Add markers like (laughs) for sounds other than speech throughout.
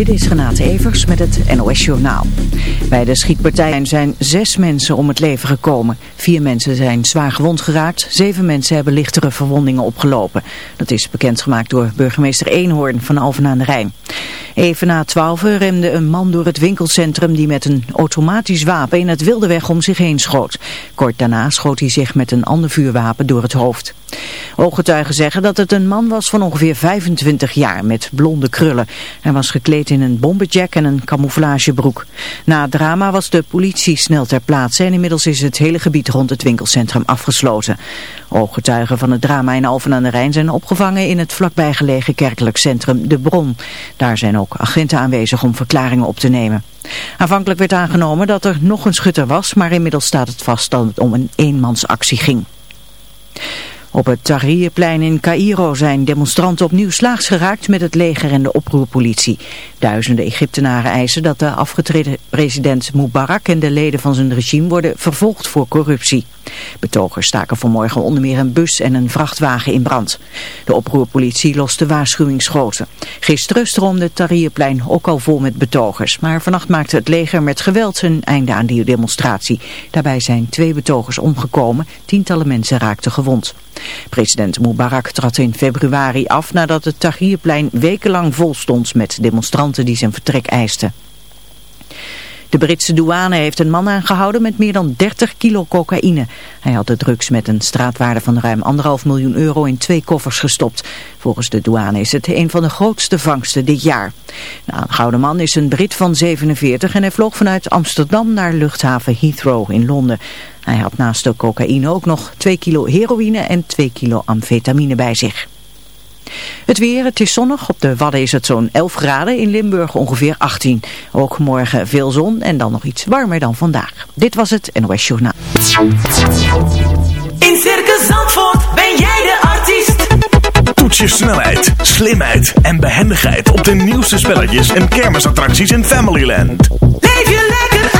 Dit is Renate Evers met het NOS Journaal. Bij de schietpartij zijn zes mensen om het leven gekomen. Vier mensen zijn zwaar gewond geraakt. Zeven mensen hebben lichtere verwondingen opgelopen. Dat is bekendgemaakt door burgemeester Eenhoorn van Alphen aan de Rijn. Even na twaalf remde een man door het winkelcentrum die met een automatisch wapen in het wilde weg om zich heen schoot. Kort daarna schoot hij zich met een ander vuurwapen door het hoofd. Ooggetuigen zeggen dat het een man was van ongeveer 25 jaar met blonde krullen. Hij was gekleed in een bomberjack en een camouflagebroek. Na het drama was de politie snel ter plaatse en inmiddels is het hele gebied rond het winkelcentrum afgesloten. Ooggetuigen van het drama in Alphen aan de Rijn zijn opgevangen in het vlakbijgelegen kerkelijk centrum De Bron. Daar zijn ook agenten aanwezig om verklaringen op te nemen. Aanvankelijk werd aangenomen dat er nog een schutter was, maar inmiddels staat het vast dat het om een eenmansactie ging. Op het Tahrirplein in Cairo zijn demonstranten opnieuw slaags geraakt met het leger en de oproerpolitie. Duizenden Egyptenaren eisen dat de afgetreden president Mubarak en de leden van zijn regime worden vervolgd voor corruptie. Betogers staken vanmorgen onder meer een bus en een vrachtwagen in brand. De oproerpolitie loste waarschuwingsschoten. Gisteren stroomde het Tahrirplein ook al vol met betogers. Maar vannacht maakte het leger met geweld een einde aan die demonstratie. Daarbij zijn twee betogers omgekomen, tientallen mensen raakten gewond. President Mubarak trad in februari af nadat het Tahrirplein wekenlang vol stond met demonstranten die zijn vertrek eisten. De Britse douane heeft een man aangehouden met meer dan 30 kilo cocaïne. Hij had de drugs met een straatwaarde van ruim 1,5 miljoen euro in twee koffers gestopt. Volgens de douane is het een van de grootste vangsten dit jaar. De aangehouden man is een Brit van 47 en hij vloog vanuit Amsterdam naar luchthaven Heathrow in Londen. Hij had naast de cocaïne ook nog 2 kilo heroïne en 2 kilo amfetamine bij zich. Het weer, het is zonnig. Op de Wadden is het zo'n 11 graden. In Limburg ongeveer 18. Ook morgen veel zon en dan nog iets warmer dan vandaag. Dit was het NOS Journaal. In Circus Zandvoort ben jij de artiest. Toets je snelheid, slimheid en behendigheid op de nieuwste spelletjes en kermisattracties in Familyland. Leef je lekker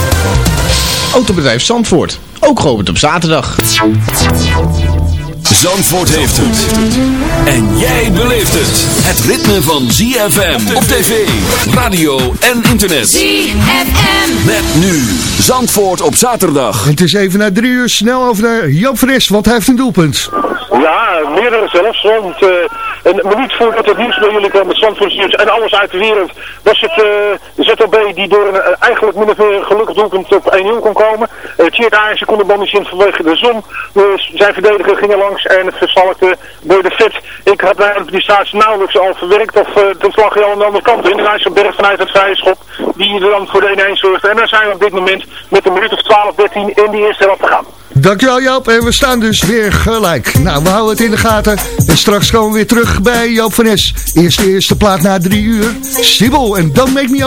Autobedrijf Zandvoort, ook geopend op zaterdag. Zandvoort heeft het. En jij beleeft het. Het ritme van ZFM op tv, radio en internet. ZFM. Met nu Zandvoort op zaterdag. Het is even na drie uur snel over naar Joop Fris, want hij heeft een doelpunt. Ja, meerdere zelfs. Want uh, een minuut voordat het nieuws bij jullie kwam met Zandvoort en alles uit de wereld, was het uh, ZOB die door een uh, eigenlijk min of meer gelukkig doelpunt op 1-0 kon komen. Uh, Tjeerd kon de bal niet in vanwege de zon. Dus zijn verdediger ging er langs en het verstalkte door de vet. Ik had mij die staats nauwelijks al verwerkt of uh, toen lag hij al aan de andere kant in. Op berg vanuit het vrije schop die er dan voor de 1-1 zorgde. En dan zijn we op dit moment met een minuut of 12, 13 in die eerste helft te gaan. Dankjewel Joop. En we staan dus weer gelijk. Nou, we houden het in de gaten. En straks komen we weer terug bij Joop van Es. Eerste eerste plaat na drie uur. Sibyl en Don't Make Me.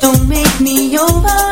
Don't make me over.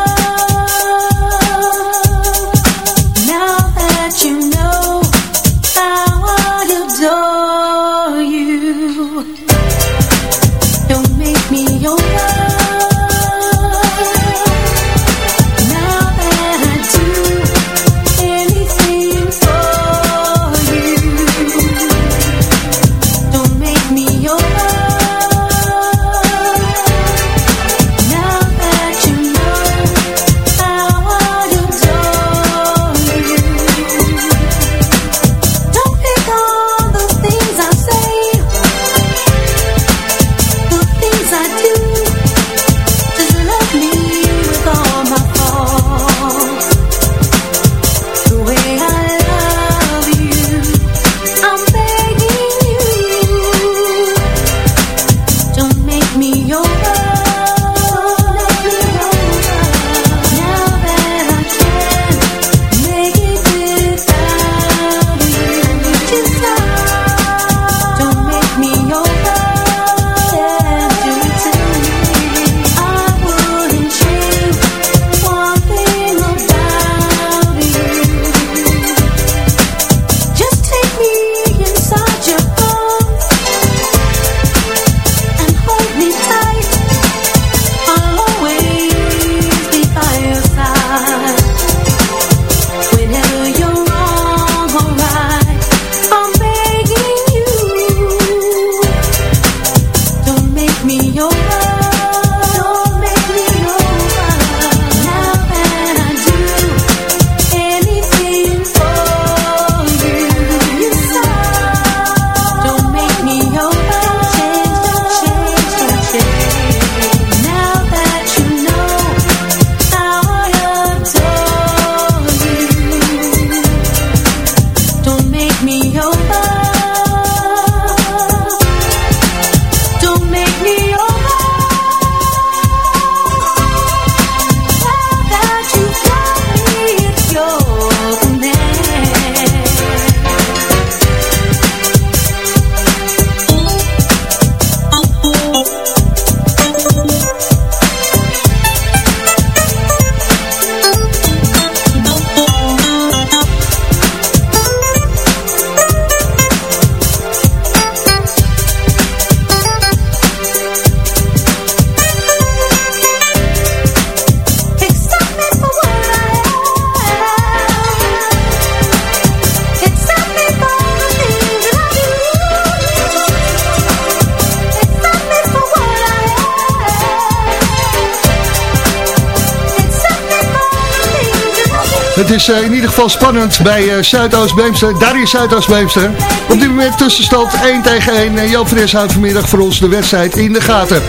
Het is eh, in ieder geval spannend bij uh, Zuidoost-Beemster. Daar is Zuidoost-Beemster. Op dit moment tussenstand 1 tegen 1. En Joop Fres houdt vanmiddag voor ons de wedstrijd in de gaten.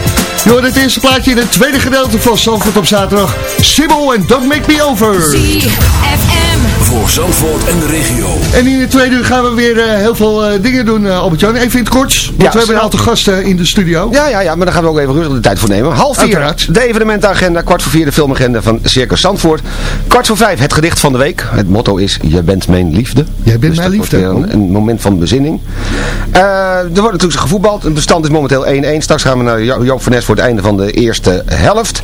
Hoort het eerste plaatje in het tweede gedeelte van Zandvoort op zaterdag. Sibyl en Don't Make Me Over. Voor Zandvoort en de regio. En in het tweede uur gaan we weer uh, heel veel uh, dingen doen, uh, Albert-Jan. Even in het kort, want Ja, we hebben een aantal gasten in de studio. Ja, ja, ja, maar daar gaan we ook even rustig de tijd voor nemen. Half vier, Uiteraard. de evenementenagenda. Kwart voor vier, de filmagenda van Circus Zandvoort. Kwart voor vijf, het gedicht van de week. Het motto is, je bent mijn liefde. Jij bent Dus mijn liefde. Een, een moment van bezinning. Eh, er wordt natuurlijk gevoetbald. Het bestand is momenteel 1-1. Straks gaan we naar Jo- Joop van Nes voor het einde van de eerste helft.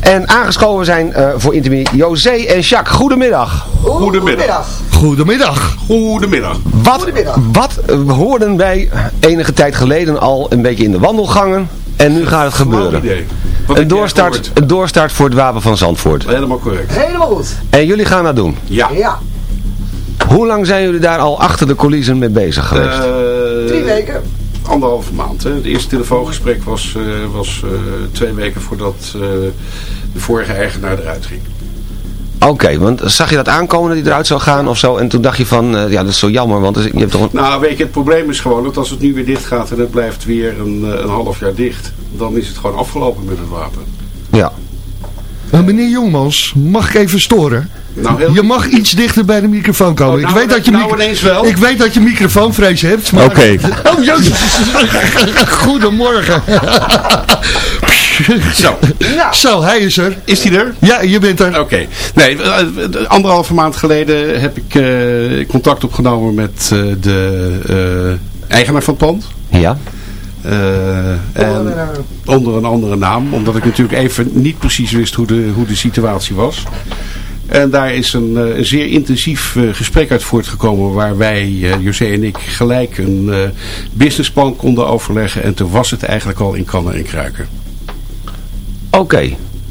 En aangeschoven zijn eh, voor interview José en Jacques. Goedemiddag. Goedemiddag. Goedemiddag. Goedemiddag. Wat, wat eh, hoorden wij enige tijd geleden al een beetje in de wandelgangen. En nu gaat het gebeuren. idee. Een doorstart, een doorstart voor het Wapen van Zandvoort. Helemaal correct. Helemaal goed. En jullie gaan dat doen. Ja. Ja, Hoe lang zijn jullie daar al achter de coulissen mee bezig geweest? Eh, drie weken. Anderhalve maand. Hè. Het eerste telefoongesprek was, eh, was eh, twee weken voordat eh, de vorige eigenaar eruit ging. Oké, want zag je dat aankomen dat hij eruit zou gaan of zo? En toen dacht je van, eh, ja dat is zo jammer, want je hebt toch een... Nou, weet je, het probleem is gewoon dat als het nu weer dicht gaat en het blijft weer een, eh, een half jaar dicht, dan is het gewoon afgelopen met het wapen. Ja. Uh, meneer Jongmans, mag ik even storen? Nou, heel Je mag iets dichter bij de microfoon komen. Oh, nou, ik, weet dat je nou micro- ineens wel. ik weet dat je microfoonvrees hebt. maar- Oké. (laughs) Oh, jezus. (laughs) Goedemorgen. (laughs) Zo, Zo, hij is er. is die er? Ja, je bent er. Oké. Nee, eh, eh, anderhalve maand geleden heb ik eh, contact opgenomen met eh, de eh, eigenaar van het pand. Ja. Eh, en onder een andere naam, omdat ik natuurlijk even niet precies wist hoe de, hoe de situatie was. En daar is een, eh, een zeer intensief gesprek uit voortgekomen waar wij, eh, José en ik, gelijk een eh, businessplan konden overleggen. En toen was het eigenlijk al in kannen en kruiken. Oké.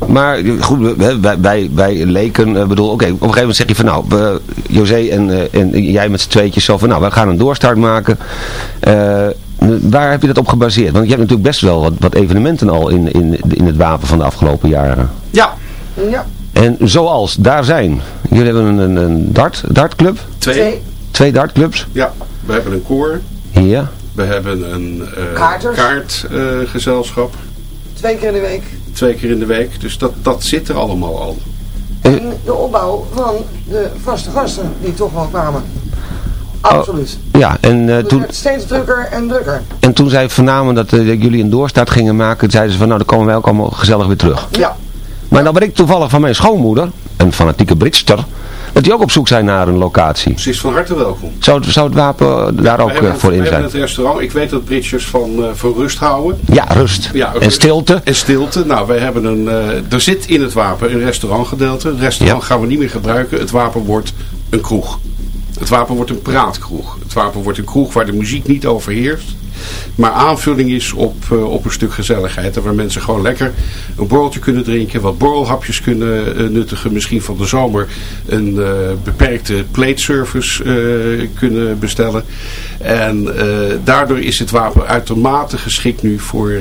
Maar goed, we- wij, wij, wij leken, eh, bedoel, oké, op een gegeven moment zeg je van nou, we, José en, eh, en jij met z'n tweetjes zo van nou, we gaan een doorstart maken. Eh, waar heb je dat op gebaseerd? Want je hebt natuurlijk best wel wat, wat evenementen al in, in, in het wapen van de afgelopen jaren. Ja, Ja, En zoals, daar zijn. Jullie hebben een, een, dart, dartclub, twee. twee. dartclubs. Ja, we hebben een koor. Ja. We hebben een eh, kaartgezelschap. Twee keer in de week. twee keer in de week. Dus dat, dat zit er allemaal al. En de opbouw van de vaste gasten die toch wel kwamen. Absoluut. Ja, en, eh, toen, werd steeds drukker en drukker. en toen zij vernamen dat eh, jullie een doorstart gingen maken, zeiden ze van nou, dan komen wij ook allemaal gezellig weer terug. Ja. Maar dan weet ik toevallig van mijn schoonmoeder, een fanatieke Britster, dat die ook op zoek zijn naar een locatie. Ze is van harte welkom. Zou, zou het wapen daar ook we eh, hebben, voor we in hebben zijn? het restaurant. Ik weet dat Britjes van, eh, van rust houden. Ja, rust. Ja, en stilte. En stilte. Nou, wij hebben een, eh, er zit in het wapen een restaurantgedeelte. Het restaurant Ja. gaan we niet meer gebruiken. Het wapen wordt een kroeg. Het wapen wordt een praatkroeg. Het wapen wordt een kroeg waar de muziek niet overheerst. Maar aanvulling is op, eh, op een stuk gezelligheid. En waar mensen gewoon lekker een borreltje kunnen drinken. Wat borrelhapjes kunnen eh, nuttigen. Misschien van de zomer een eh, beperkte plate service kunnen bestellen. En daardoor is het wapen uitermate geschikt nu voor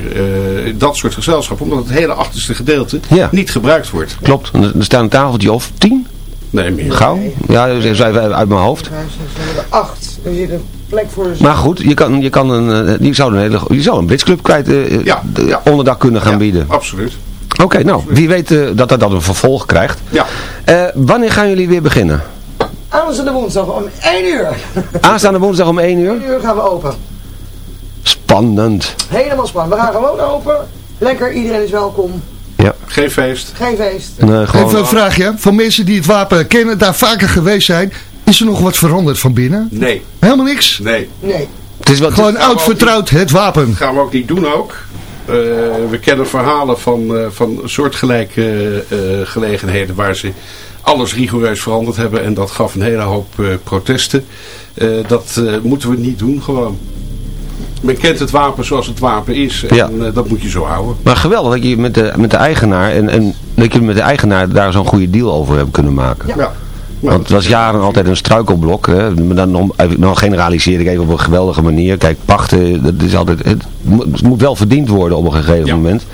dat soort gezelschap. Omdat het hele achterste gedeelte Ja. niet gebruikt wordt. Klopt. Er staat een tafeltje of tien, Nee, meer. gauw. Ja, dat is even uit mijn hoofd. Acht. Er zit een plek voor de Maar goed, je, kan, je, kan een, eh, je, zou een hele, je zou een Britsclub kwijt eh, Ja, de- ja. onderdak kunnen gaan Ja, bieden. Absoluut. Oké, nou, wie weet dat dat, dat een vervolg krijgt. Ja. Eh, wanneer gaan jullie weer beginnen? Aanstaande woensdag om 1 uur. Aanstaande woensdag om 1 uur? 1 uur gaan we open. Spannend. Helemaal spannend. We gaan gewoon open. Lekker, iedereen is welkom. Ja. Geen feest. Geen feest. Nee, gewoon... Even een vraagje. Van mensen die het wapen kennen, daar vaker geweest zijn. Is er nog wat veranderd van binnen? Nee. Helemaal niks? Nee. Nee. Het is wel, Gewoon oud vertrouwd, het wapen. Dat gaan we ook niet doen ook. Eh, we kennen verhalen van, eh, van soortgelijke eh, gelegenheden waar ze alles rigoureus veranderd hebben. En dat gaf een hele hoop eh, protesten. Eh, dat eh, moeten we niet doen gewoon. Men kent het wapen zoals het wapen is. En Ja. eh, dat moet je zo houden. Maar geweldig dat je met de, met de eigenaar en, en dat je met de eigenaar daar zo'n goede deal over hebt kunnen maken. Ja. Want het was jaren altijd een struikelblok. Hè. Maar dan, om- dan generaliseer ik even op een geweldige manier. Kijk, pachten, dat is altijd, het, moet, het moet wel verdiend worden op een gegeven Ja. moment.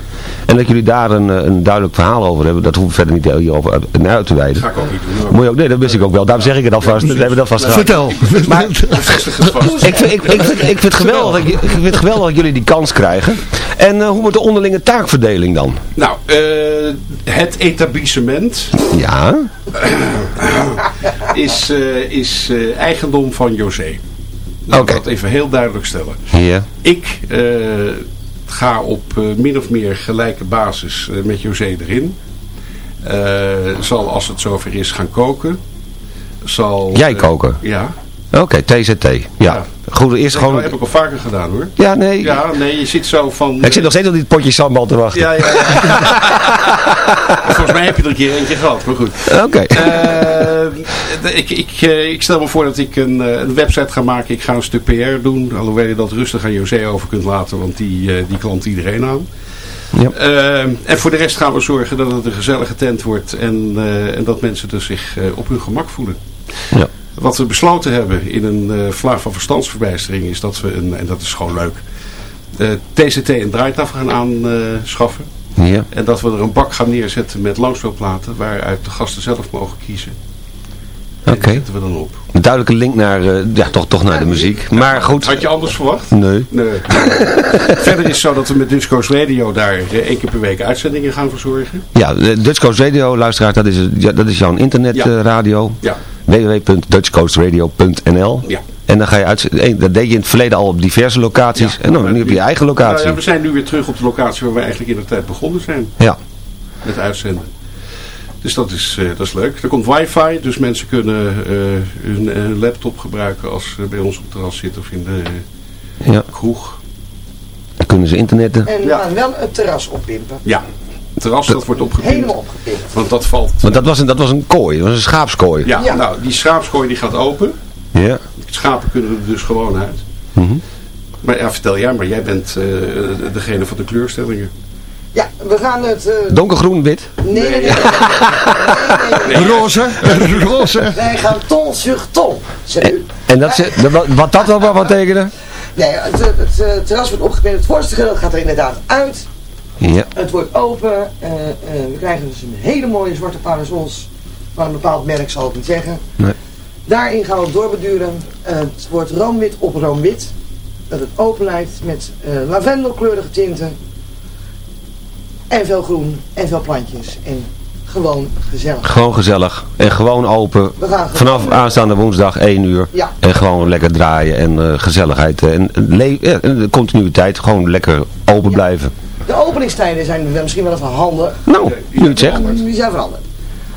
En dat jullie daar een, eh, een duidelijk verhaal over hebben, dat hoef ik verder niet hierover uit, naar uit te wijden. Ga ik ook niet doen. hoor. Moet je ook, nee, dat wist ik ook wel. Daarom zeg ik het alvast. Dat hebben we dat vast gehad. Vertel. Maar (laughs) ik vind, ik, ik, vind, ik, vind het geweldig, dat- ik vind het geweldig dat jullie die kans krijgen. En eh, hoe wordt de onderlinge taakverdeling dan? Nou, eh, het etablissement Ja, is, eh, is eh, eigendom van José. Laat Oké. ik dat even heel duidelijk stellen. ja. Ik eh, ga op eh, min of meer gelijke basis eh, met José erin. Eh, zal als het zover is gaan koken. Zal, Jij koken? ja. Oké, TZT. Ja. Ja. Goed, eerst Dat gewoon... heb ik al vaker gedaan hoor. Ja, nee. Ja, nee, je zit zo van... Ik zit nog steeds op dit potje sambal te wachten. Ja, ja, ja. (laughs) Volgens mij heb je er een keer eentje gehad, maar goed. Oké. Eh, ik, ik, eh, ik stel me voor dat ik een, eh, een website ga maken. Ik ga een stuk PR doen. Alhoewel je dat rustig aan José over kunt laten. Want die, die klant iedereen aan. Ja. En voor de rest gaan we zorgen dat het een gezellige tent wordt. En, en dat mensen dus zich op hun gemak voelen. Ja. Wat we besloten hebben in een eh vlaag van verstandsverbijstering is dat we, een, en dat is gewoon leuk, eh, TCT en draaitafel gaan aanschaffen. Ja. En dat we er een bak gaan neerzetten met langspeelplaten waaruit de gasten zelf mogen kiezen. En Oké. die zetten we dan op. Een duidelijke link naar, eh, ja, toch, toch naar de muziek. Maar goed. Had je anders verwacht? Nee. Nee. (laughs) Verder is het zo dat we met Dutch Coast Radio daar eh, één keer per week uitzendingen gaan verzorgen. Ja, de Dutch Coast Radio, luisteraar, dat is, ja, dat is jouw internetradio. Ja. www.dutchcoastradio.nl Ja. En dan ga je uit, eh, dat deed je in het verleden al op diverse locaties. Ja. En dan nu op je eigen Nou locatie. ja, we zijn nu weer terug op de locatie waar we eigenlijk in de tijd begonnen zijn Ja. met uitzenden. Dus dat is, eh, dat is leuk. Er komt wifi, dus mensen kunnen eh, hun, laptop gebruiken als ze bij ons op het terras zitten of in de ja. kroeg. Dan kunnen ze internetten. En we gaan wel het terras oppimpen. Ja, terras dat wordt opgepimpt. Helemaal opgepimpt. Want dat valt... Want dat was een, dat was een kooi, dat was een schaapskooi. Ja, Ja. nou, die schaapskooi die gaat open. Ja. Schapen kunnen er dus gewoon uit. Mhm. Maar ja, vertel jij, maar jij bent eh, degene van de kleurstellingen. Ja, we gaan het... eh, Donkergroen, wit. nee, nee, nee, nee, nee, nee, nee. (laughs) Roze. (laughs) Roze. Wij gaan ton sur ton. Zeg u. En dat, ze- dat- wat- wat dat wel wat tekenen? Nee, het, het, het, terras wordt opgepimpt. Het voorste gedeelte gaat er inderdaad uit. Ja. Het wordt open. eh, eh, we krijgen dus een hele mooie zwarte parasols. Van een bepaald merk zal ik niet zeggen. Nee. Daarin gaan we doorbeduren. Het wordt roomwit op roomwit. Dat het open lijkt met eh, lavendelkleurige tinten. En veel groen en veel plantjes. En gewoon gezellig. Gewoon gezellig. En gewoon open. We gaan gewoon- Vanaf aanstaande woensdag 1 uur. Ja. En gewoon lekker draaien en gezelligheid. En, le- ja, en de continuïteit. Gewoon lekker open blijven. De openingstijden zijn wel- misschien wel even handig. Nou, nu het zegt. Die zijn veranderd.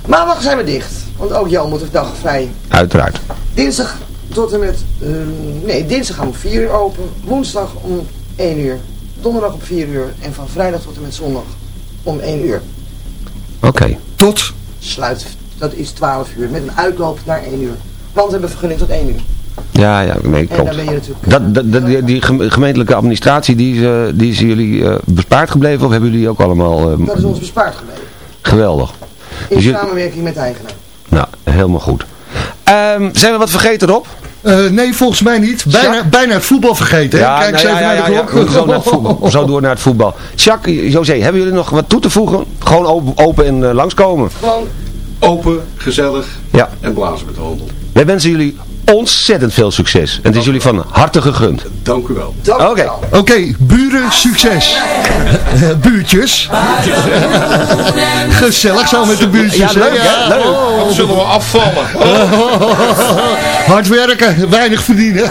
Maandag zijn we dicht. Want ook Jan moet de dag vrij. Uiteraard. Dinsdag tot en met... eh, nee, dinsdag gaan we om 4 uur open. Woensdag om 1 uur. Donderdag om 4 uur. En van vrijdag tot en met zondag om 1 uur. Oké. Tot. Sluit, dat is 12 uur. Met een uitloop naar 1 uur. Want we hebben vergunning tot 1 uur. Ja, ja, nee, En klopt. dan ben je natuurlijk... Dat, dat, dat- die, die geme- gemeentelijke administratie, die, is, eh, die is jullie eh, bespaard gebleven? Of hebben jullie ook allemaal... eh, Dat is ons bespaard gebleven. geweldig. In Dus samenwerking met de eigenaar. Nou, helemaal goed. Ehm, zijn we wat vergeten, Rob? Eh, nee, volgens mij niet. Bijna, Ja. bijna het voetbal vergeten. hè? Kijk eens nou even naar de klok. We moeten Zo, naar het voetbal, zo door naar het voetbal. Jacques, José, hebben jullie nog wat toe te voegen? Gewoon open, open en eh, langskomen. Gewoon Open, gezellig Ja. en blazen met de handel. Wij wensen jullie ontzettend veel succes. En het is jullie van harte gegund. Dank u wel. dank Oké. wel. Oké, buren, succes. Eh, (laughs) buurtjes. Gezellig zo met de buurtjes. Ja, hè? leuk, hè? Leuk. Oh. Dan zullen we afvallen. (laughs) Hard werken, weinig verdienen.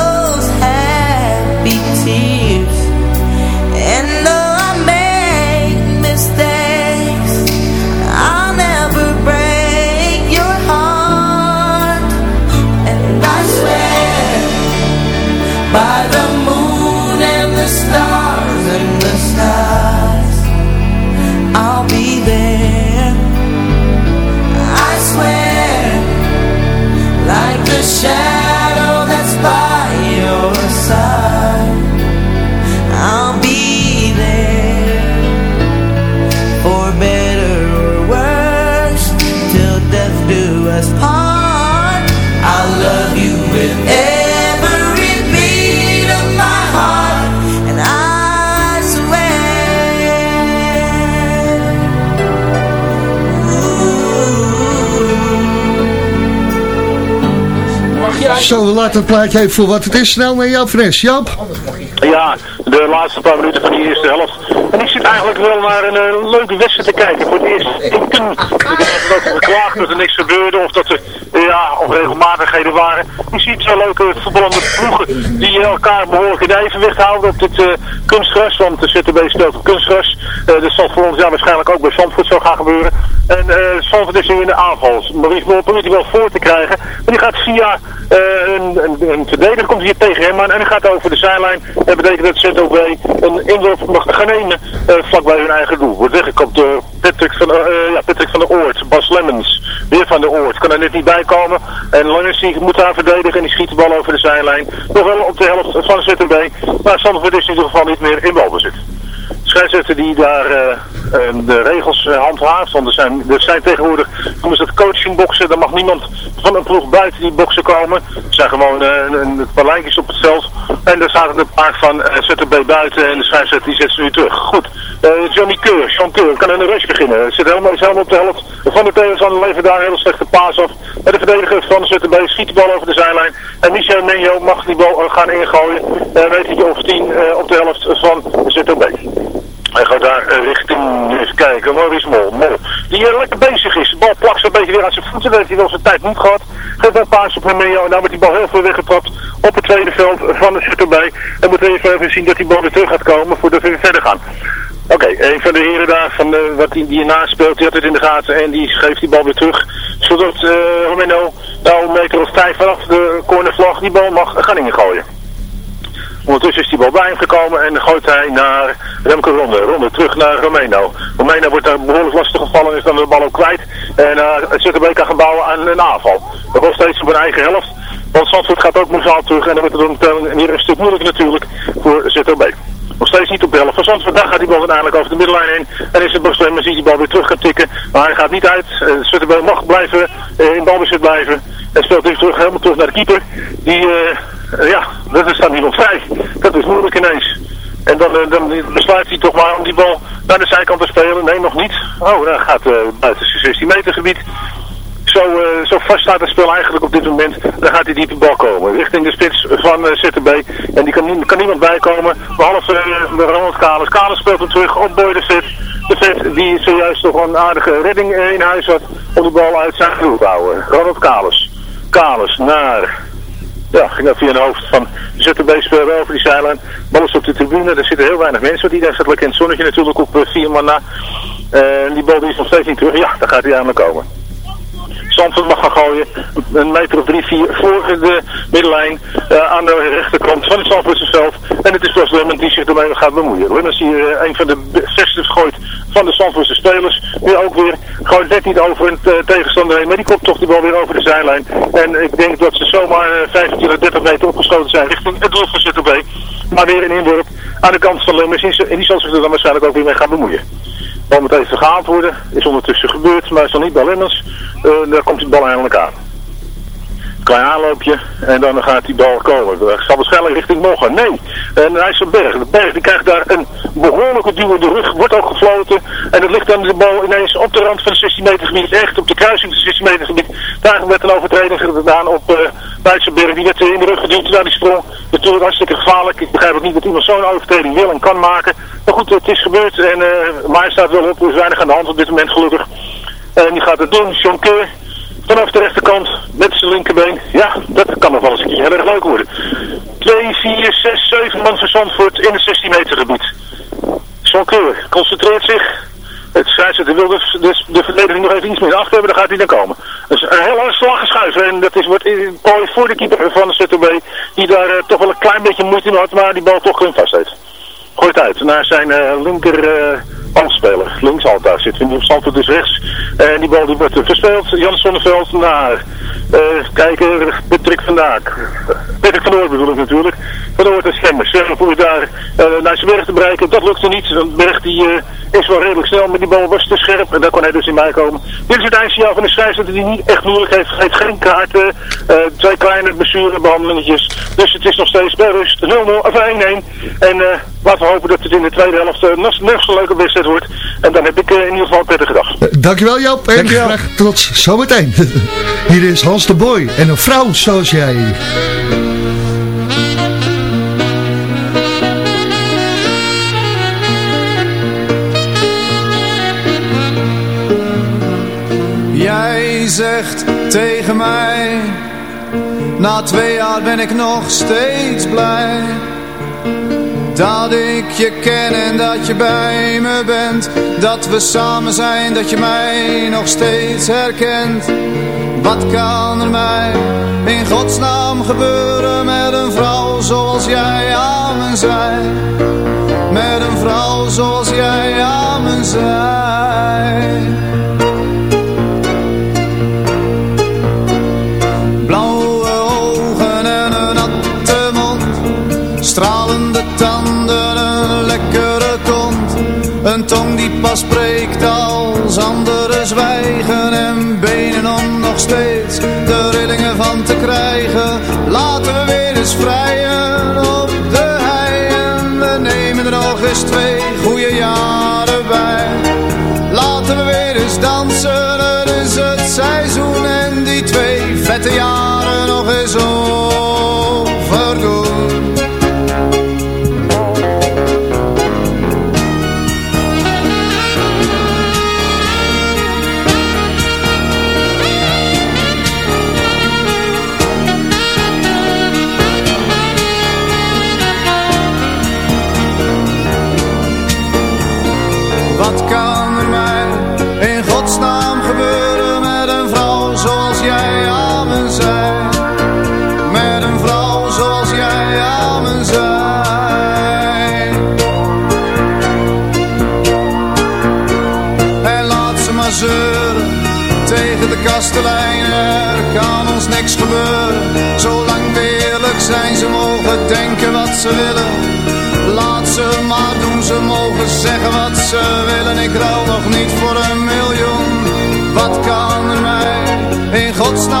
just Zo, we laten het plaatje even voor wat het is. Snel naar Joop Fres. Joop? Ja, de laatste paar minuten van die eerste helft. En ik zit eigenlijk wel naar een eh, leuke wedstrijd te kijken. Voor het eerst Kun. Ik heb ook geklaagd dat er niks gebeurde of dat er eh, ja, onregelmatigheden waren. Je ziet zo leuke voetballende ploegen die elkaar behoorlijk in evenwicht houden op dit eh, kunstgras. Want de ZTB speelt op kunstgras. Eh dat zal volgend jaar waarschijnlijk ook bij Zandvoort zo gaan gebeuren. En eh Zandvoort is nu in de aanval. Maurice Mol probeert hij wel voor te krijgen. Maar die gaat via eh, een, een, een verdediger, komt hier tegen hem aan. En hij gaat over de zijlijn. Dat betekent dat ZOB een inworp mag gaan nemen eh, vlakbij hun eigen doel. Wordt weggekopt door Patrick van, eh, ja, Patrick van der Oort. Lemmens. Weer van der Oort. Kan er net niet bij komen. En die moet daar verdedigen en die schiet de bal over de zijlijn. Nog wel op de helft van de ZOB. Maar Zandvoort is in ieder geval niet meer in balbezit scheidsrechter die daar eh, eh, de regels eh, handhaaft. Want er zijn, er zijn tegenwoordig, noemen ze dat coachingboksen. Daar mag niemand van een ploeg buiten die boksen komen. Er zijn gewoon een, paar op het veld. En daar staat een paar van ZTB buiten en de scheidsrechter die zet ze nu terug. Goed, Johnny Keur, Jean Keur, kan een rush beginnen. Het zit helemaal, is helemaal op de helft van de tegenstander. Levert daar een hele slechte paas af. En de verdediger van ZTB schiet de bal over de zijlijn. En Michel Menjo mag die bal gaan ingooien. Weet je of 10 op de helft van ZTB. Hij gaat daar uh, richting, even kijken, Maurice Mol, Mol. Die uh, lekker bezig is. De bal plakt een beetje weer aan zijn voeten. Dat heeft hij wel zijn tijd niet gehad. Geeft een paas op Hermeo en dan wordt die bal heel veel weggetrapt op het tweede veld van de Sutterbij. En moet even, even zien dat die bal weer terug gaat komen voordat we weer verder gaan. Oké, okay, een van de heren daar, van de, wat die, die speelt, die had het in de gaten en die geeft die bal weer terug. Zodat uh, Romeno nou een meter of vijf vanaf de cornervlag die bal mag gaan ingooien. Ondertussen is die bal bij hem gekomen en gooit hij naar Remke Ronde. Ronde terug naar Romeno. Romeno wordt daar behoorlijk lastig gevallen en is dan de bal ook kwijt. En uh, het ZTB kan gaan bouwen aan een aanval. Dat was steeds op een eigen helft. Want Zandvoort gaat ook moezaal terug en dan wordt het dan hier een stuk moeilijker natuurlijk voor ZTB. Nog steeds niet op de helft van Zandvoort. Daar gaat die bal uiteindelijk over de middenlijn heen. En is het Boston maar ziet die bal weer terug gaan tikken. Maar hij gaat niet uit. Uh, ZTB mag blijven uh, in balbezit blijven. En speelt even terug, helemaal terug naar de keeper. Die... Uh, ja, dat is dan niemand vrij. Dat is moeilijk ineens. En dan, dan besluit hij toch maar om die bal naar de zijkant te spelen. Nee, nog niet. Oh, dan gaat uh, buiten zijn 16 meter gebied. Zo, uh, zo vast staat het spel eigenlijk op dit moment. Dan gaat die diepe bal komen. Richting de spits van uh, ZTB. En die kan, kan niemand bijkomen. Behalve uh, Ronald Kalis. Kalis speelt hem terug op Boy de Vet. De Vet die zojuist toch een aardige redding in huis had. Om de bal uit zijn groep te houden. Ronald Kalis. Kalis naar ja, ging dat via een hoofd van ZTB-speler over die zijlijn. Bal is op de tribune, er zitten heel weinig mensen. Want iedereen staat lekker in het zonnetje natuurlijk op vier man na. Die bal die is nog steeds niet terug. Ja, daar gaat hij aan komen. Zandvoort mag gaan gooien. Een meter of drie, vier voor de middenlijn. Uh, aan de rechterkant van het Zandvoortse veld. En het is Bas Lemmens die zich ermee gaat bemoeien. Lemmens hier uh, een van de beste gooit van de Zandvoortse spelers. Nu ook weer. Gooit net niet over een uh, tegenstander heen. Maar die komt toch die bal weer over de zijlijn. En ik denk dat ze zomaar 25, 30 meter opgeschoten zijn richting het doel van ZTB. Maar weer een inworp aan de kant van Lemmens. En die zal zich er dan waarschijnlijk ook weer mee gaan bemoeien. Even gehaald worden. Is ondertussen gebeurd, maar is nog niet bij Lemmens. Uh, daar komt die bal eindelijk aan. Klein aanloopje en dan gaat die bal komen. Dat zal waarschijnlijk richting Moggen. Nee, en hij. De berg die krijgt daar een behoorlijke duw in de rug. Wordt ook gefloten. En het ligt dan de bal ineens op de rand van het 16 meter gebied. Echt op de kruising van het 16 meter gebied. Daar werd een overtreding gedaan op uh. Die werd in de rug geduwd naar die sprong. Natuurlijk hartstikke gevaarlijk. Ik begrijp ook niet dat iemand zo'n overtreding wil en kan maken. Maar goed, het is gebeurd. En uh, hij staat wel op. Er is weinig aan de hand op dit moment gelukkig. En die gaat het doen. John Keur. Vanaf de rechterkant met zijn linkerbeen. Ja, dat kan nog wel eens een keer heel erg leuk worden. 2, 4, 6, 7 man van Zandvoort in het 16 meter gebied. John Keur concentreert zich. Het scheidsrechter wil de, de, de verdediging nog even iets meer achter hebben, dan gaat hij dan komen. Dus een heel harde slag geschuiven en dat is wordt voor de keeper van de ZTB, die daar uh, toch wel een klein beetje moeite in had, maar die bal toch gewoon vast heeft. Gooit uit naar zijn uh, linker uh, bandspeler, links altijd, zit nu op Zandvoort dus rechts. En die bal die wordt verspeeld, Jan Sonneveld naar, kijken, Patrick van Daak. Patrick van Oort bedoel ik natuurlijk. Van Oort en Schemmer. Schemmer probeert daar naar zijn berg te bereiken, dat lukte niet. Berg die is wel redelijk snel, maar die bal was te scherp en daar kon hij dus in bij komen. Dit is het eindsignaal van de scheidsrechter die niet echt moeilijk heeft. Geeft geen kaarten, eh, twee kleine blessurebehandelingetjes. Dus het is nog steeds bij rust 0-0 of 1-1. En eh, laten hopen dat het in de tweede helft uh, nog, nog zo'n leuke wedstrijd wordt. En dan heb ik in ieder geval een prettige dag. Dankjewel Joop en Dankjewel. graag tot zometeen. (laughs) Hier is Hans de Boy en een vrouw zoals jij. Jij zegt tegen mij, na twee jaar ben ik nog steeds blij. Dat ik je ken en dat je bij me bent. Dat we samen zijn, dat je mij nog steeds herkent. Wat kan er mij in godsnaam gebeuren met een vrouw zoals jij aan me zij? Met een vrouw zoals jij aan me zij. Een tong die pas spreekt als anderen zwijgen En benen om nog steeds ze willen. Laat ze maar doen, ze mogen zeggen wat ze willen. Ik ruil nog niet voor een miljoen. Wat kan mij in godsnaam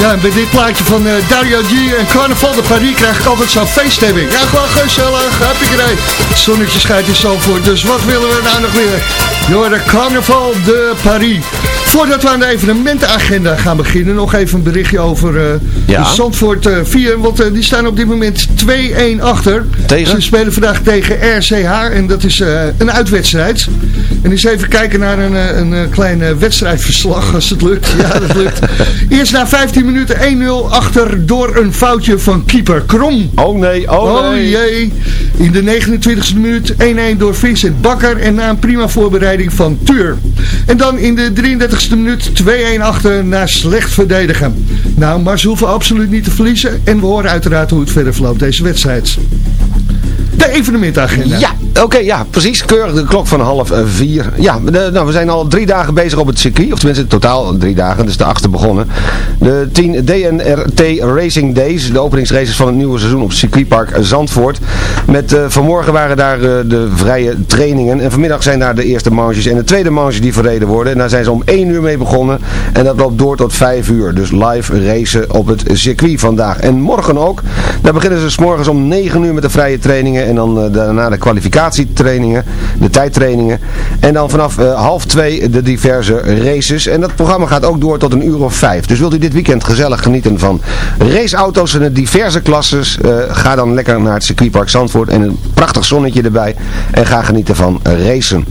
Ja, en bij dit plaatje van eh, Dario G en Carnaval de Paris krijg ik altijd zo'n feeststemming. Ja, gewoon gezellig, happy Het zonnetje schijnt in Zandvoort, dus wat willen we nou nog meer? De Carnaval de Paris. Voordat we aan de evenementenagenda gaan beginnen, nog even een berichtje over uh, Ja. de Zandvoort eh 4. Want eh, die staan op dit moment 2-1 achter. Tegen? Ze spelen vandaag tegen RCH en dat is een uitwedstrijd. En eens even kijken naar een, een, klein wedstrijdverslag, als het lukt. Ja, dat lukt. (laughs) Eerst na 15 minuten 1-0 achter door een foutje van keeper Krom. Oh nee, oh nee. jee. In de 29e minuut 1-1 door Vincent Bakker en na een prima voorbereiding van Tuur. En dan in de 33e minuut 2-1 achter na slecht verdedigen. Nou, maar ze hoeven absoluut niet te verliezen. En we horen uiteraard hoe het verder verloopt deze wedstrijd. De evenementagenda. Ja, oké, ja, precies. Keurig de klok van half eh, vier. Ja, de- nou, we zijn al drie dagen bezig op het circuit. Of tenminste, totaal drie dagen. Dus de achtste begonnen. De 10 DNRT Racing Days. De openingsraces van het nieuwe seizoen op circuitpark Zandvoort. Met eh, vanmorgen waren daar eh, de vrije trainingen. En vanmiddag zijn daar de eerste manches en de tweede manche die verreden worden. En daar zijn ze om 1 uur mee begonnen. En dat loopt door tot 5 uur. Dus live racen op het circuit vandaag. En morgen ook. Daar beginnen ze s morgens om 9 uur met de vrije trainingen. En dan eh, daarna de kwalificatietrainingen. De tijdtrainingen. En dan vanaf eh, half 2 de diverse races. En dat programma gaat ook door tot een uur of 5. Dus wilt u dit weekend gezellig genieten van raceauto's en de diverse klasses. eh, ga dan lekker naar het circuitpark Zandvoort. En een prachtig zonnetje erbij. En ga genieten van racen.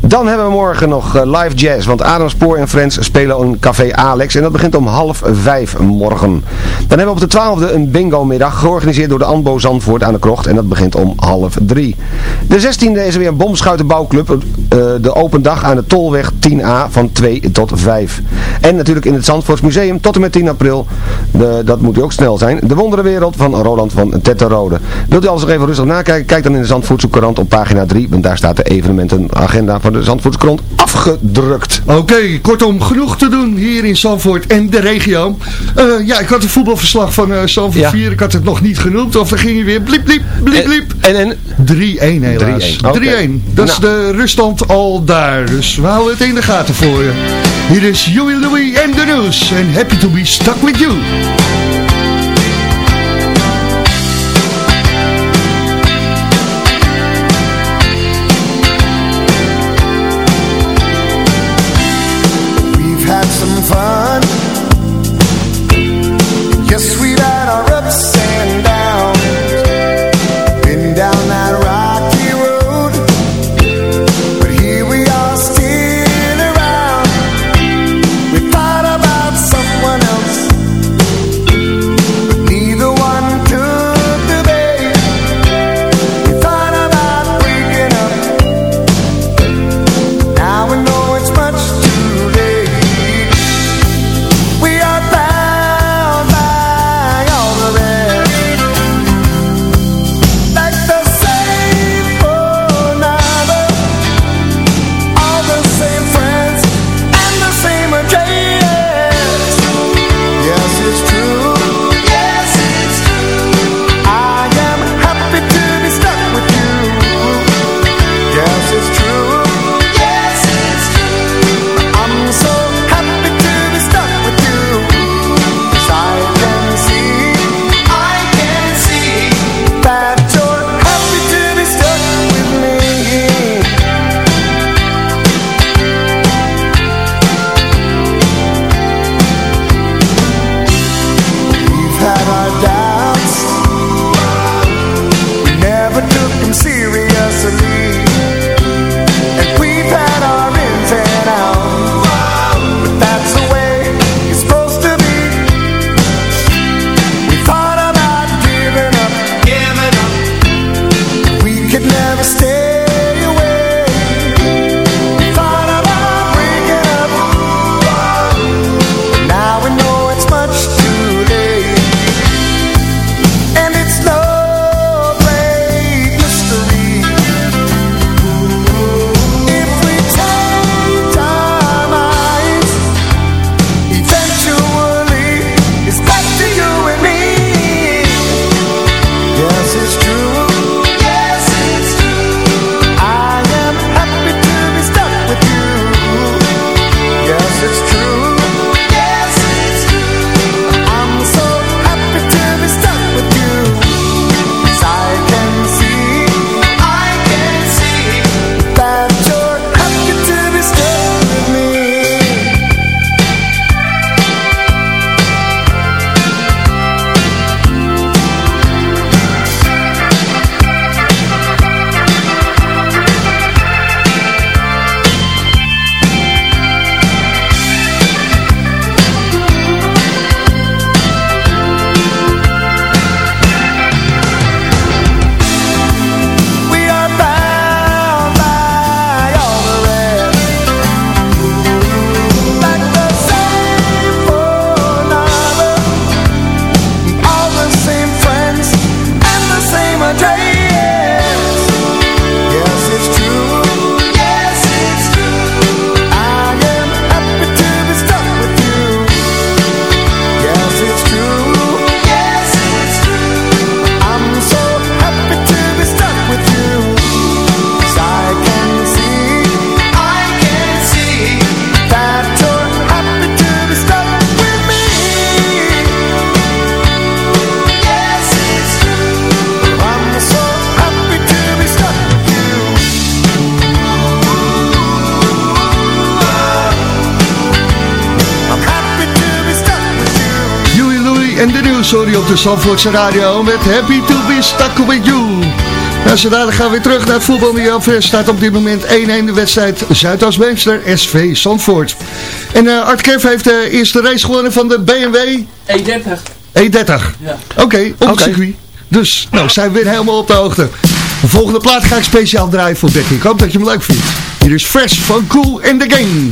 Dan hebben we morgen nog live jazz. Want Adam Spoor en Friends spelen in Café Alex. En dat begint om half vijf morgen. Dan hebben we op de twaalfde een bingo middag. Georganiseerd door de ANBO Zandvoort aan de krocht. En dat begint om half drie. De 16e is er weer een bomschuitenbouwclub. eh, de open dag aan de Tolweg 10A van 2 tot 5. En natuurlijk in het Zandvoortsmuseum tot en met 10 april. De, dat moet u ook snel zijn. De Wonderenwereld van Roland van Tetterode. Wilt u alles nog even rustig nakijken? Kijk dan in de Zandvoortse krant op pagina 3. Want daar staat de evenementenagenda van de Zandvoortse krant afgedrukt. Oké, kortom, genoeg te doen hier in Zandvoort en de regio. Eh, ja, ik had een voetbalverslag van eh Zandvoort Ja. 4. Ik had het nog niet genoemd. Of dan ging hij weer bliep, bliep, bliep, bliep. En, en 3-1 helaas. 3-1, oké. 3-1. Dat is Nou. de ruststand al daar. Dus we houden het in de gaten voor je. Hier is Huey Louie en de News. En happy to be stuck with you. de Zandvoortse Radio met Happy to be stuck with you. Nou, gaan we weer terug naar het voetbal. Jan staat op dit moment 1-1 de wedstrijd Zuidoost-Beemster SV Zandvoort. En uh, Art Kev heeft de eerste race gewonnen van de BMW... E30. E30. Ja. Oké, okay, op circuit. Dus, nou, zijn we weer helemaal op de hoogte. De volgende plaat ga ik speciaal draaien voor Becky. Ik hoop dat je hem leuk vindt. Hier is Fresh van Cool in the Game.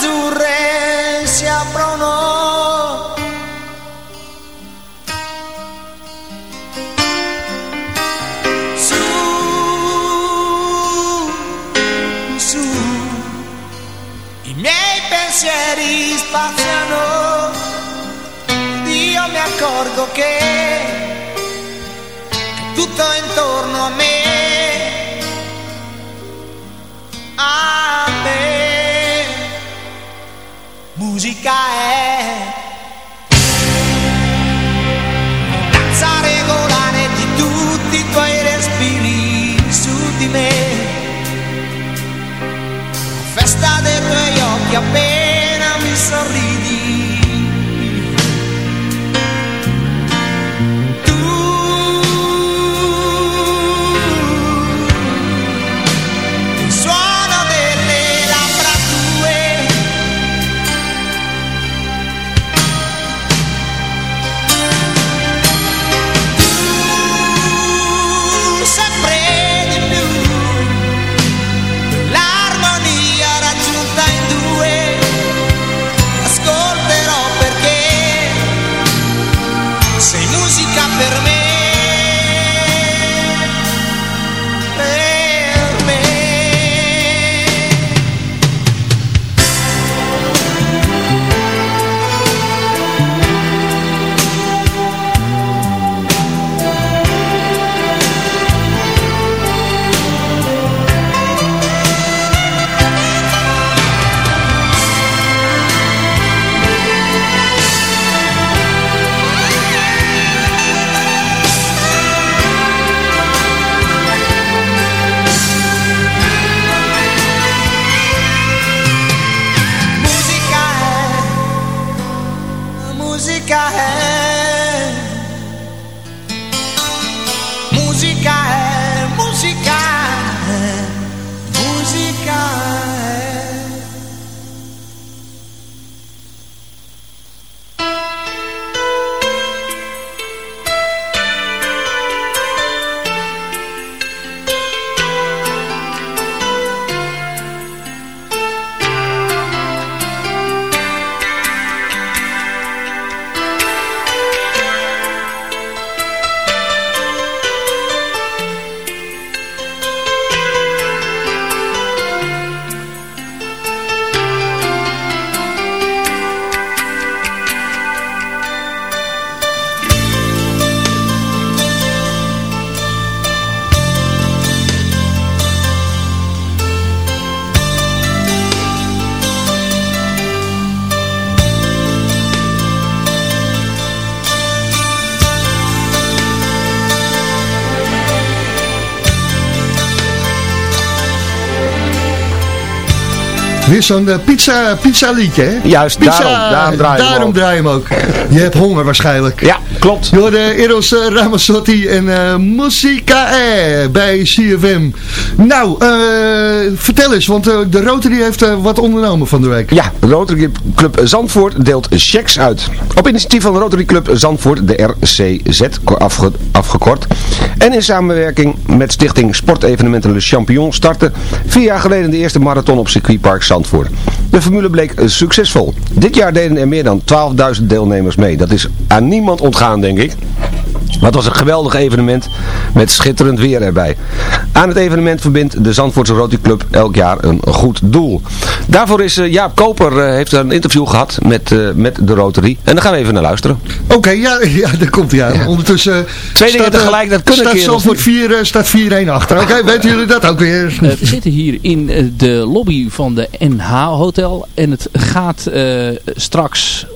azzurre si aprono. Su, i miei pensieri spaziano. Io mi accorgo che, che tutto intorno a me musica è danza regolare di tutti i tuoi respiri su di me. Festa dei tuoi occhi appena Zo'n eh, pizza, pizza liedje, hè? Juist, pizza, daarom- daarom draai je hem daarom ook. draai je hem ook. Je hebt honger waarschijnlijk. Ja, klopt. Je hoorde Eros eh, Ramazzotti en eh Musica E bij CFM. Nou, eh, vertel eens, want de Rotary heeft wat ondernomen van de week. Ja, de Rotary Club Zandvoort deelt checks uit. Op initiatief van de Rotary Club Zandvoort, de RCZ afge- afgekort. En in samenwerking met stichting Sportevenementen Le Champion startte vier jaar geleden de eerste marathon op circuitpark Zandvoort. De formule bleek succesvol. Dit jaar deden er meer dan 12.000 deelnemers mee. Dat is aan niemand ontgaan, denk ik. Maar het was een geweldig evenement met schitterend weer erbij. Aan het evenement verbindt de Zandvoortse Rotary Club elk jaar een goed doel. Daarvoor is eh, Jaap Koper eh, heeft een interview gehad met, eh, met de Rotary. En daar gaan we even naar luisteren. Oké, ja, ja, daar komt hij aan. Ondertussen eh, Twee dingen staat, tegelijk, dat kunnen staat Zandvoort 4, eh, staat 4-1 achter. Oké, (laughs) weten jullie dat ook weer? We zitten hier in de lobby van de NH Hotel. En het gaat eh, straks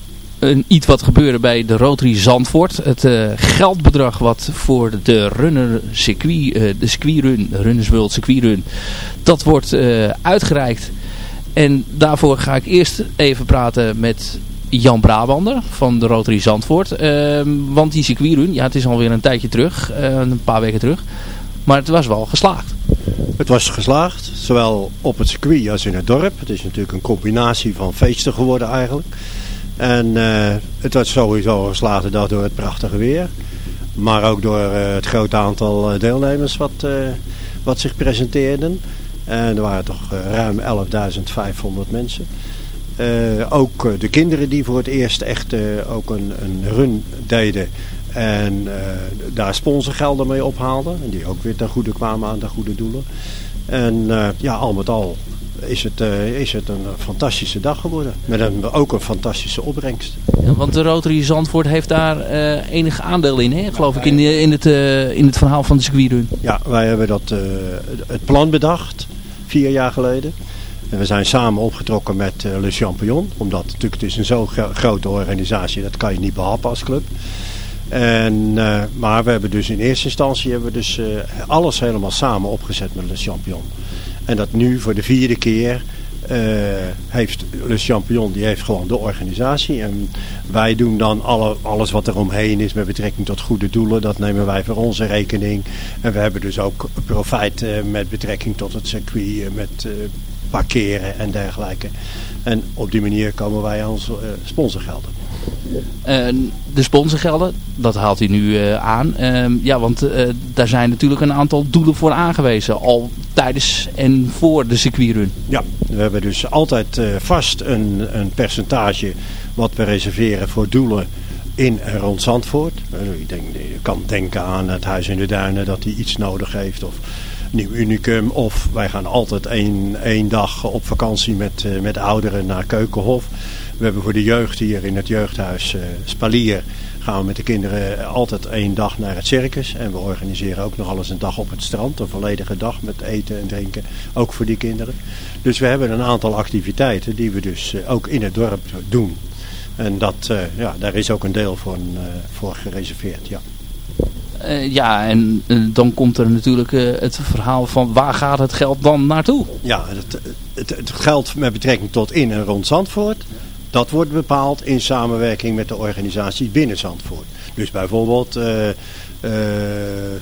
een, iets wat gebeuren bij de Rotary Zandvoort. Het eh, geldbedrag wat voor de runner circuit, eh, de circuitrun, de Runners World circuitrun, dat wordt eh, uitgereikt. En daarvoor ga ik eerst even praten met Jan Brabander van de Rotary Zandvoort. Ehm, want die circuitrun, ja het is alweer een tijdje terug, een paar weken terug. Maar het was wel geslaagd. Het was geslaagd, zowel op het circuit als in het dorp. Het is natuurlijk een combinatie van feesten geworden eigenlijk. En eh, het was sowieso geslaagd door het prachtige weer. Maar ook door eh, het grote aantal eh, deelnemers wat, wat zich presenteerden. En er waren toch ruim 11.500 mensen. Ook de kinderen die voor het eerst echt ook een, een run deden. En daar sponsorgelden mee ophaalden. En die ook weer ten goede kwamen aan de goede doelen. En ja, al met al is het, eh, is het een fantastische dag geworden. Met een, ook een fantastische opbrengst. Ja, want de Rotary Zandvoort heeft daar eh enig aandeel in, hè? geloof ik, in, de- in, het, eh, in het verhaal van de circuitrun. Ja, wij hebben dat, eh, het plan bedacht, vier jaar geleden. En we zijn samen opgetrokken met eh, Le Champignon. Omdat natuurlijk het is een zo gro- grote organisatie, dat kan je niet behappen als club. En, eh, maar we hebben dus in eerste instantie hebben we dus, eh, alles helemaal samen opgezet met Le Champignon. En dat nu voor de vierde keer eh, heeft Le Champignon, die heeft gewoon de organisatie. En wij doen dan alle, alles wat er omheen is met betrekking tot goede doelen. Dat nemen wij voor onze rekening. En we hebben dus ook profijt met betrekking tot het circuit, eh, met eh, parkeren en dergelijke. En op die manier komen wij aan sponsorgelden. De sponsorgelden, dat haalt hij nu eh, aan. Ehm, ja, want eh, daar zijn natuurlijk een aantal doelen voor aangewezen. Al tijdens en voor de circuitrun. Ja, we hebben dus altijd eh, vast een, een percentage wat we reserveren voor doelen in en rond Zandvoort. Ik denk, je kan denken aan het Huis in de Duinen dat hij iets nodig heeft. Of Nieuw Unicum. Of wij gaan altijd één, één dag op vakantie met, met ouderen naar Keukenhof. We hebben voor de jeugd hier in het jeugdhuis eh, Spalier gaan we met de kinderen altijd één dag naar het circus. En we organiseren ook nog alles een dag op het strand. Een volledige dag met eten en drinken. Ook voor die kinderen. Dus we hebben een aantal activiteiten die we dus eh, ook in het dorp doen. En dat, eh, ja, daar is ook een deel voor, eh, voor gereserveerd. Ja. Eh, ja, en eh, dan komt er natuurlijk eh, het verhaal van waar gaat het geld dan naartoe? Ja, het, het, het geld met betrekking tot in en rond Zandvoort, dat wordt bepaald in samenwerking met de organisatie binnen Zandvoort. Dus bijvoorbeeld eh, eh, eh,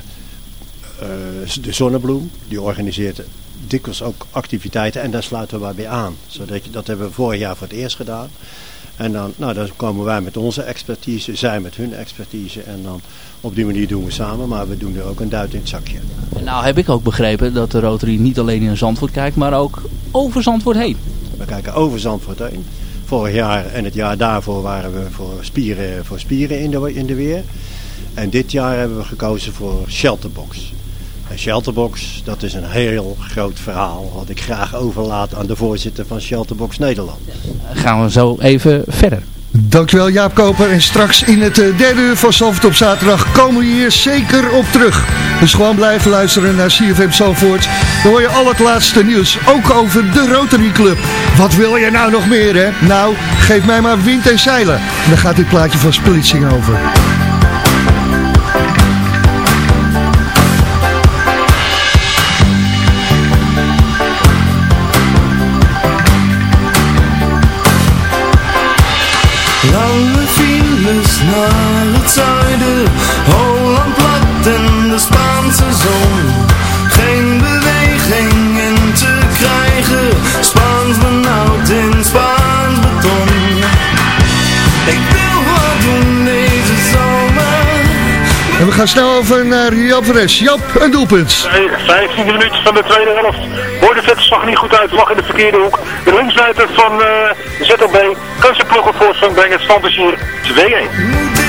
de Zonnebloem, die organiseert dikwijls ook activiteiten en daar sluiten we bij aan. Zodat je, dat hebben we vorig jaar voor het eerst gedaan. En dan, nou, dan komen wij met onze expertise, zij met hun expertise en dan op die manier doen we samen, maar we doen er ook een duit in het zakje. En nou heb ik ook begrepen dat de Rotary niet alleen in Zandvoort kijkt, maar ook over Zandvoort heen. We kijken over Zandvoort heen. Vorig jaar en het jaar daarvoor waren we voor spieren, voor spieren in, de, in de weer. En dit jaar hebben we gekozen voor Shelterbox. En Shelterbox, dat is een heel groot verhaal. Wat ik graag overlaat aan de voorzitter van Shelterbox Nederland. Gaan we zo even verder. Dankjewel Jaap Koper. En straks in het eh, derde uur van Zandvoort op zaterdag komen we hier zeker op terug. Dus gewoon blijven luisteren naar CFM Zandvoort. Dan hoor je al het laatste nieuws. Ook over de Rotary Club. Wat wil je nou nog meer hè? Nou, geef mij maar wind en zeilen. En dan gaat dit plaatje van Splitsing over. Naar het zuiden, Holland plat en de Spaanse zon. Geen beweging in te krijgen, Spaans benauwd in Spaans beton. Ik wil wat doen deze zomer. En we gaan snel over naar Fres. Joop, een doelpunt. 15 minuten van de tweede helft. Hoort de vetslag niet goed uit, lag in de verkeerde hoek. De linksbuiten van eh ZLB kan zijn ploeg op voorsprong brengen. Het stand is hier 2-1.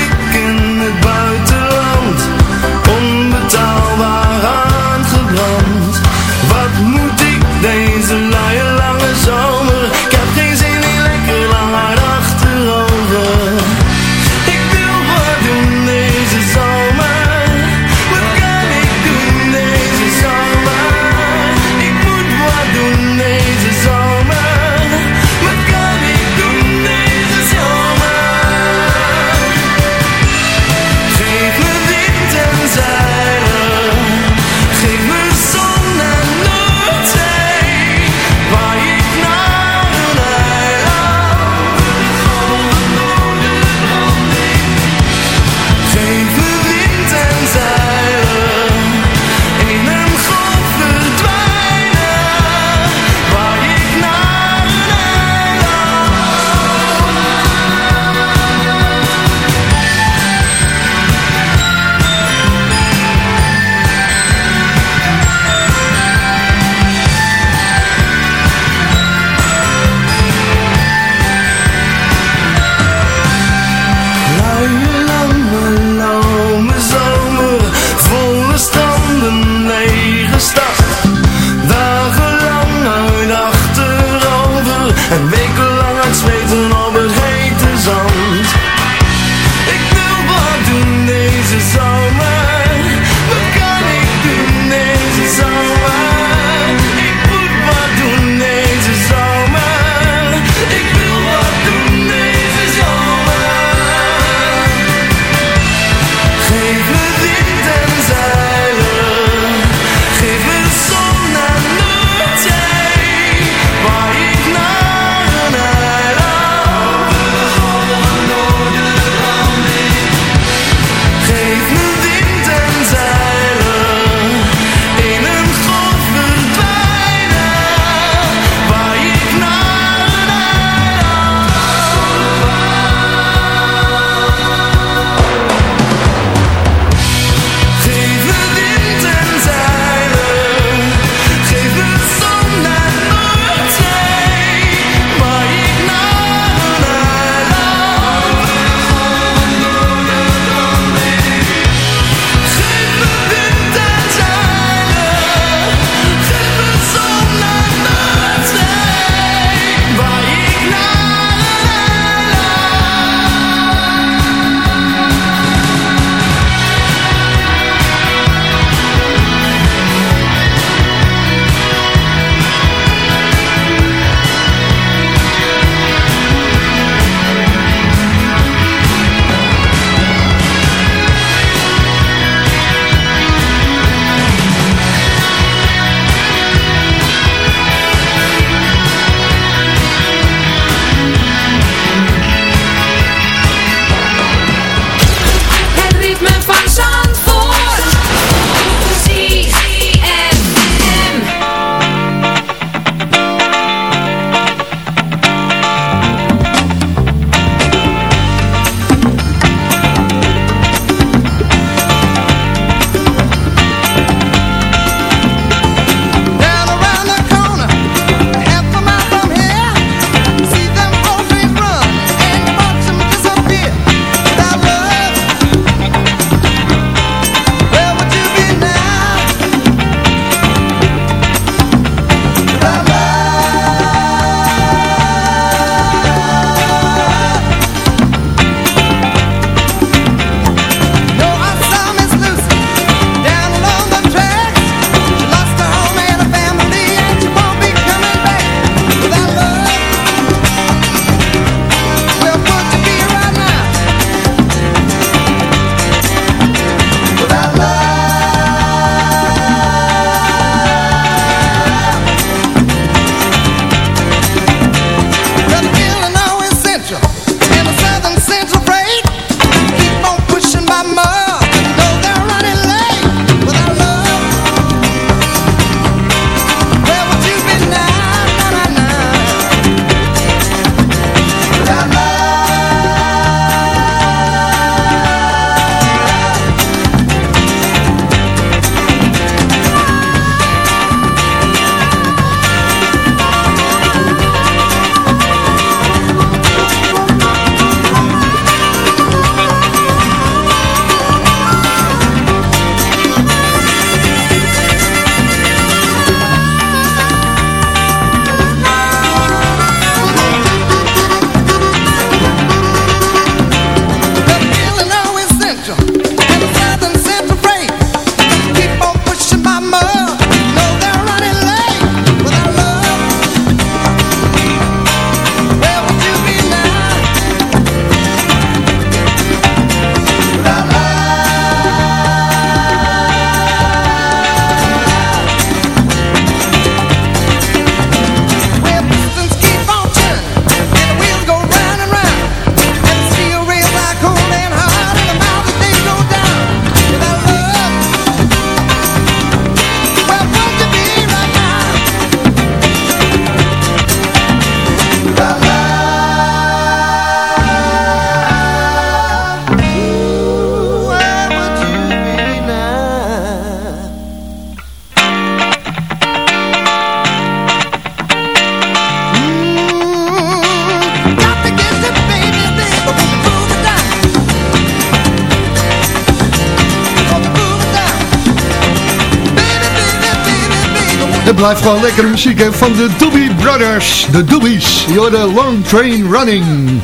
Het blijft gewoon lekkere muziek hè, van de Doobie Brothers. De Doobies. You're the long train running.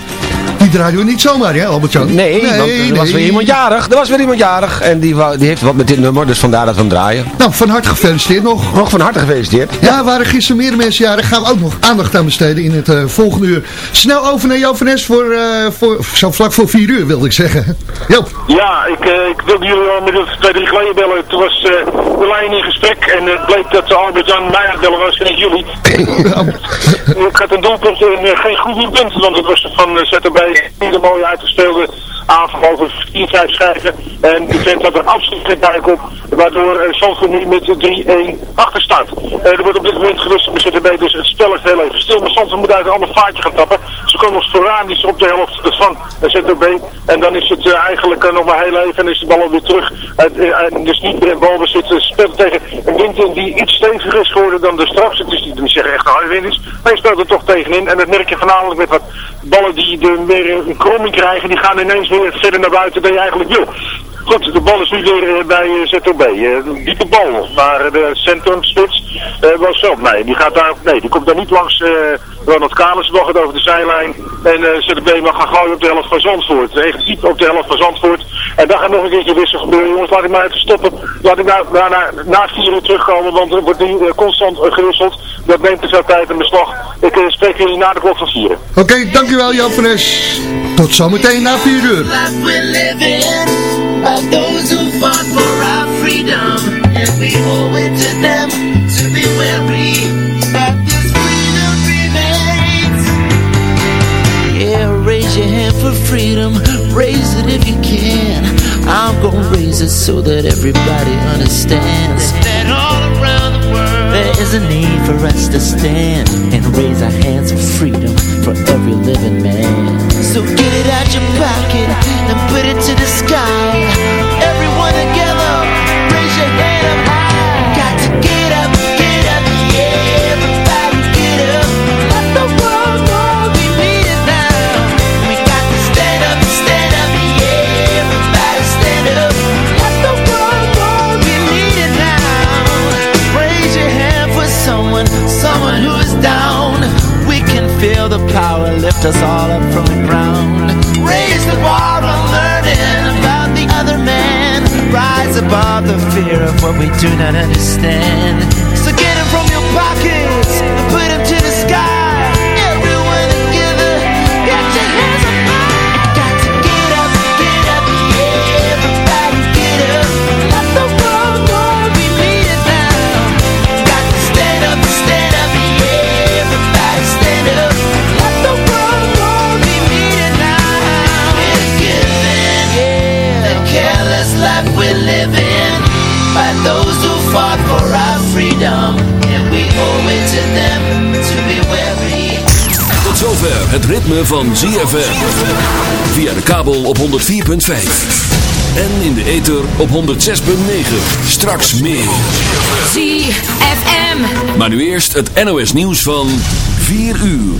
Die draaien we niet zomaar, hè, Albert-Jan? Nee, want er was weer iemand jarig. Er was weer iemand jarig. En die, wou- die heeft wat met dit nummer, dus vandaar dat we hem draaien. Nou, van harte gefeliciteerd nog. Nog van harte gefeliciteerd. Ja, waren gisteren meer mensen jarig. Gaan we ook nog aandacht aan besteden in het eh, volgende uur. Snel over naar Joop van Nes voor, eh, voor, zo vlak voor vier uur, wilde ik zeggen. Joop. Ja, ik, eh, ik wilde jullie al inmiddels twee, drie geleden bellen. Toen was eh, de lijn in gesprek en het bleek dat Albert-Jan mij aan was en niet jullie. (laughs) ik had een doelpunt en geen goed doelpunt, want het was van uh, ZTB niet een mooie uitgespeelde aanval over 4, 5 schijven. En die vent had er absoluut geen duik op, waardoor uh, Zandvoort nu met 3-1 achter staat. Eh, er wordt op dit moment gerust met ZTB, dus het spel is heel even stil. Maar Zandvoort moet uit een ander vaartje gaan tappen. Ze komen nog sporadisch op de helft van ZTB. En dan is het eigenlijk nog maar heel even en is de bal alweer terug. Uh, dus niet meer balbezit. Ze speelt tegen een wind die iets steviger is geworden dan de straks. Het is niet, zeggen echt een harde is. Maar je speelt er toch tegenin. En dat merk je voornamelijk met wat ballen die de, een kromming krijgen. Die gaan ineens weer verder naar buiten dan je eigenlijk wil. Goed, de bal is nu weer uh, bij uh, ZOB. Uh, diepe bal, maar de centrumspits was zelf. Nee, die gaat daar, nee, die komt daar niet langs Ronald Kalens. Gaat over de zijlijn. En ZOB mag gaan gooien op de helft van Zandvoort. Echt diep op de helft van Zandvoort. En daar gaat nog een keertje wissel gebeuren. Jongens, laat ik maar even stoppen. Laat ik na, na, na, na vier uur terugkomen, want er wordt nu constant gewisseld. Dat neemt veel tijd in beslag. Ik spreek jullie na de klok van vieren. Oké, okay, dankjewel Jan van Es. Tot zometeen na vier uur. raise your hand for freedom, raise it if you can. I'm gonna raise it so that everybody understands that all world there is a need for us to stand and raise our hands for freedom for every living man. So get it out your pocket and put it to the sky. The power lift us all up from the ground. Raise the bar on learning about the other man. Rise above the fear of what we do not understand. Living by those who fought for our freedom, and we owe it to them to be wary. Tot zover het ritme van ZFM. Via de kabel op 104.5. En in de ether op 106.9. Straks meer. ZFM. Maar nu eerst het NOS nieuws van 4 uur.